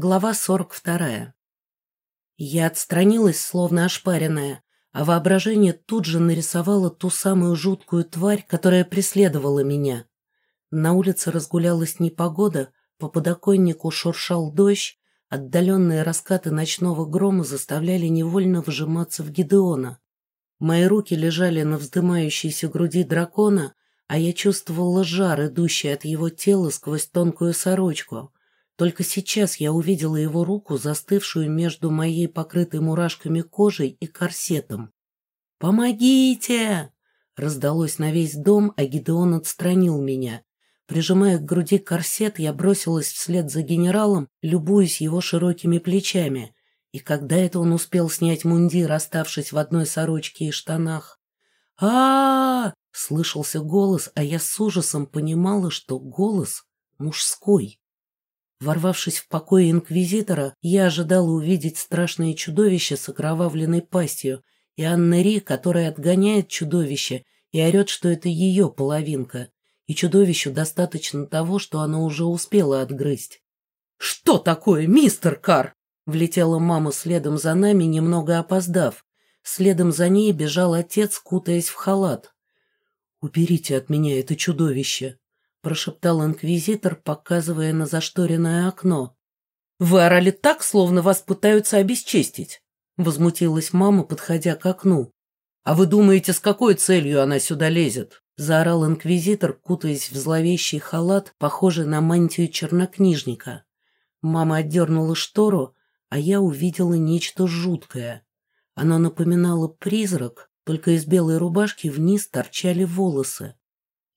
Глава 42. Я отстранилась, словно ошпаренная, а воображение тут же нарисовало ту самую жуткую тварь, которая преследовала меня. На улице разгулялась непогода, по подоконнику шуршал дождь, отдаленные раскаты ночного грома заставляли невольно вжиматься в Гидеона. Мои руки лежали на вздымающейся груди дракона, а я чувствовала жар, идущий от его тела сквозь тонкую сорочку — только сейчас я увидела его руку, застывшую между моей покрытой мурашками кожей и корсетом. «Помогите!» Раздалось на весь дом, а Гидеон отстранил меня. Прижимая к груди корсет, я бросилась вслед за генералом, любуясь его широкими плечами. И когда это он успел снять мундир, оставшись в одной сорочке и штанах? а, -а, слышался голос, а я с ужасом понимала, что голос мужской. Ворвавшись в покой инквизитора, я ожидала увидеть страшное чудовище с окровавленной пастью и Анна Ри, которая отгоняет чудовище и орет, что это ее половинка, и чудовищу достаточно того, что она уже успела отгрызть. «Что такое, мистер Кар?» Влетела мама следом за нами, немного опоздав. Следом за ней бежал отец, кутаясь в халат. «Уберите от меня это чудовище!» — прошептал инквизитор, показывая на зашторенное окно. «Вы орали так, словно вас пытаются обесчестить», — возмутилась мама, подходя к окну. «А вы думаете, с какой целью она сюда лезет?» — заорал инквизитор, кутаясь в зловещий халат, похожий на мантию чернокнижника. Мама отдернула штору, а я увидела нечто жуткое. Оно напоминало призрак, только из белой рубашки вниз торчали волосы.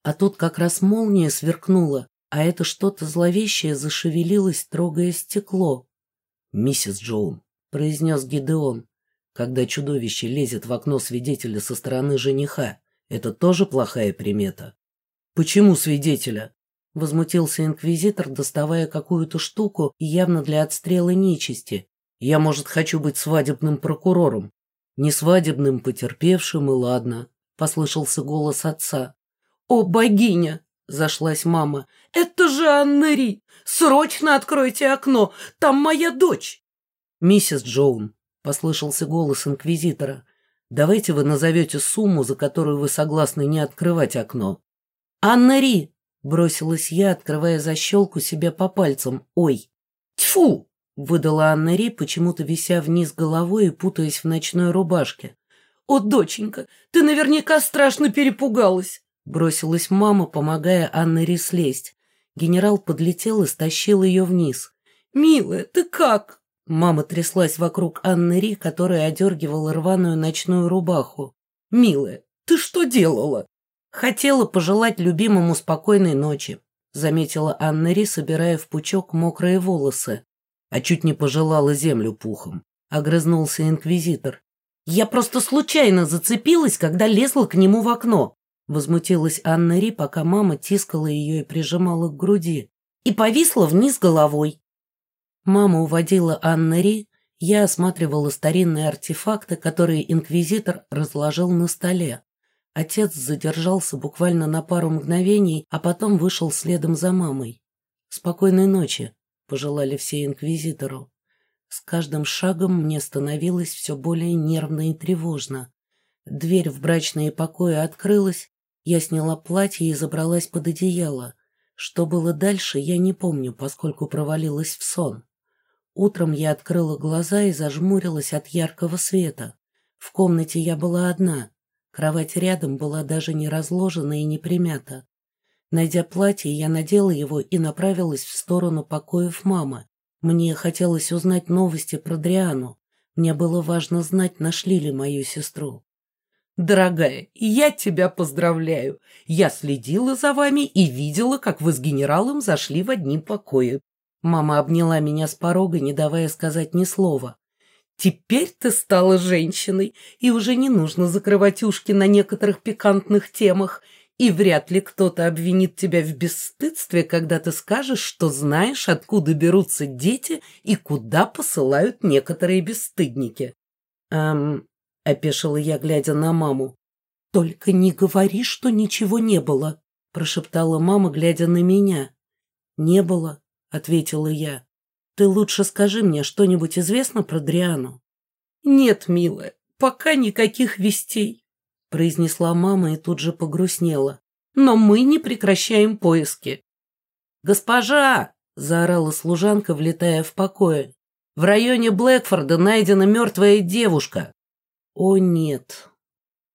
А тут как раз молния сверкнула, а это что-то зловещее зашевелилось, трогая стекло. «Миссис Джоун», — произнес Гидеон, «когда чудовище лезет в окно свидетеля со стороны жениха, это тоже плохая примета?» «Почему свидетеля?» — возмутился инквизитор, доставая какую-то штуку, явно для отстрела нечисти. «Я, может, хочу быть свадебным прокурором. Не свадебным потерпевшим, и ладно», — послышался голос отца. «О, богиня!» — зашлась мама. «Это же Аннери! Срочно откройте окно! Там моя дочь!» «Миссис Джоун», — послышался голос инквизитора, «давайте вы назовете сумму, за которую вы согласны не открывать окно». «Аннери!» — бросилась я, открывая защелку себе по пальцам. «Ой!» «Тьфу!» — выдала Аннери, почему-то вися вниз головой и путаясь в ночной рубашке. «О, доченька, ты наверняка страшно перепугалась!» Бросилась мама, помогая Анне слезть. Генерал подлетел и стащил ее вниз. «Милая, ты как?» Мама тряслась вокруг Анны Ри, которая одергивала рваную ночную рубаху. «Милая, ты что делала?» «Хотела пожелать любимому спокойной ночи», заметила Анна Ри, собирая в пучок мокрые волосы. «А чуть не пожелала землю пухом», огрызнулся инквизитор. «Я просто случайно зацепилась, когда лезла к нему в окно. Возмутилась Анна Ри, пока мама тискала ее и прижимала к груди. И повисла вниз головой. Мама уводила Анна Ри, я осматривала старинные артефакты, которые инквизитор разложил на столе. Отец задержался буквально на пару мгновений, а потом вышел следом за мамой. «Спокойной ночи», — пожелали все инквизитору. С каждым шагом мне становилось все более нервно и тревожно. Дверь в брачные покои открылась, я сняла платье и забралась под одеяло. Что было дальше, я не помню, поскольку провалилась в сон. Утром я открыла глаза и зажмурилась от яркого света. В комнате я была одна. Кровать рядом была даже не разложена и не примята. Найдя платье, я надела его и направилась в сторону покоев мамы. Мне хотелось узнать новости про Дриану. Мне было важно знать, нашли ли мою сестру. Дорогая, я тебя поздравляю. Я следила за вами и видела, как вы с генералом зашли в одни покои. Мама обняла меня с порога, не давая сказать ни слова. Теперь ты стала женщиной, и уже не нужно закрывать ушки на некоторых пикантных темах, и вряд ли кто-то обвинит тебя в бесстыдстве, когда ты скажешь, что знаешь, откуда берутся дети и куда посылают некоторые бесстыдники. Эм, — опешила я, глядя на маму. «Только не говори, что ничего не было», — прошептала мама, глядя на меня. «Не было», — ответила я. Ты лучше скажи мне, что-нибудь известно про Дриану? Нет, милая, пока никаких вестей, произнесла мама и тут же погрустнела. Но мы не прекращаем поиски. Госпожа! заорала служанка, влетая в покое. В районе Блэкфорда найдена мертвая девушка. О нет,